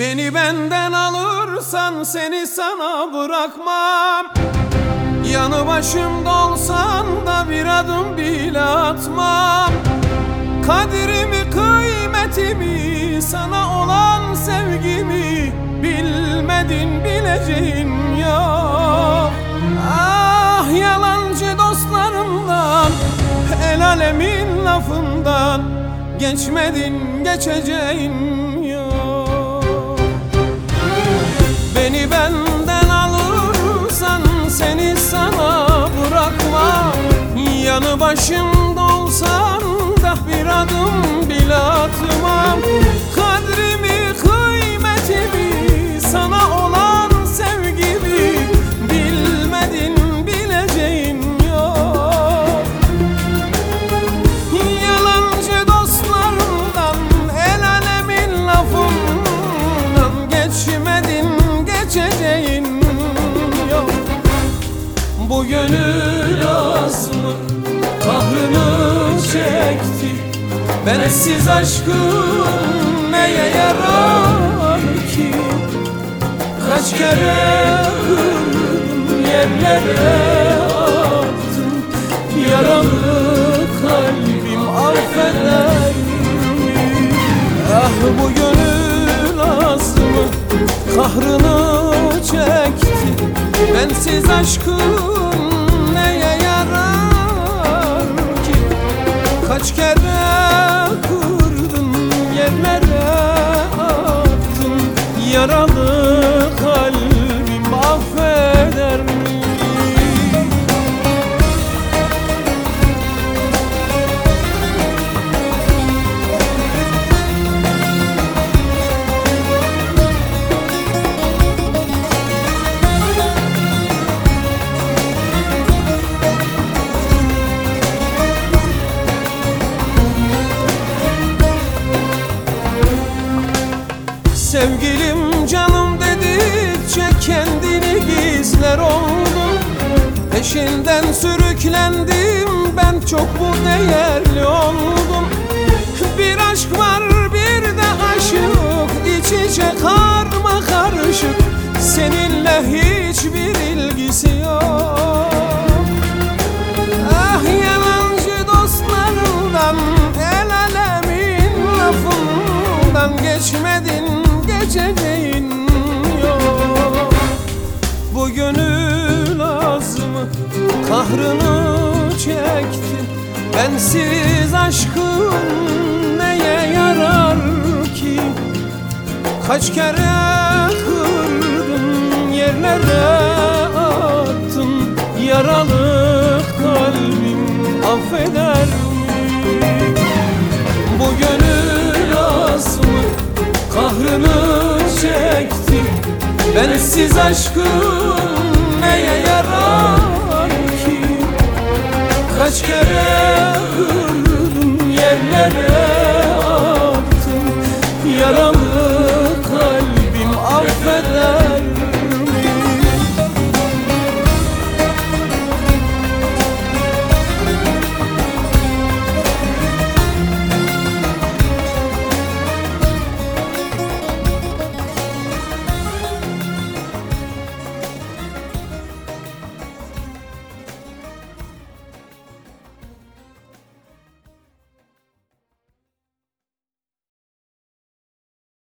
Beni benden alırsan seni sana bırakmam Yanı başımda olsan da bir adım bile atmam Kadirimi kıymetimi sana olan sevgimi Bilmedin bileceğin yok. Ah yalancı dostlarımdan El alemin lafından Geçmedin geçeceğin yok. Beni benden başımda olsan da bir adım bile atmam Kadrimi kıymetimi sana olan sevgimi Bilmedin bileceğin yok. Yalancı dostlarından El alemin lafından Geçmedin geçeceğin yok. Bu gönül azmı kahrını çekti. Bensiz aşkım neye yarar ki? Kaç kere kırdım yerlere attım. Yaralı kalbim affeder mi? Ah bu gönül azmı kahrını çekti. Bensiz aşkın Kaç kere kırdın yerlere attın Yaralı Peşinden sürüklendim. Ben çok bu değerli oldum. Bir aşk var bir de aşık. İç içe karma karışık. Seninle hiçbir ilgisi yok. Ah yalancı dostlarından El alemin lafından Geçmedin geçeceğin Bensiz aşkın neye yarar ki? Kaç kere kırdın yerlere attın? Yaralı kalbim affeder mi? Bu gönül azmı kahrını çekti. Bensiz aşkın neye yarar ki? Kaç kere kırdın yerlere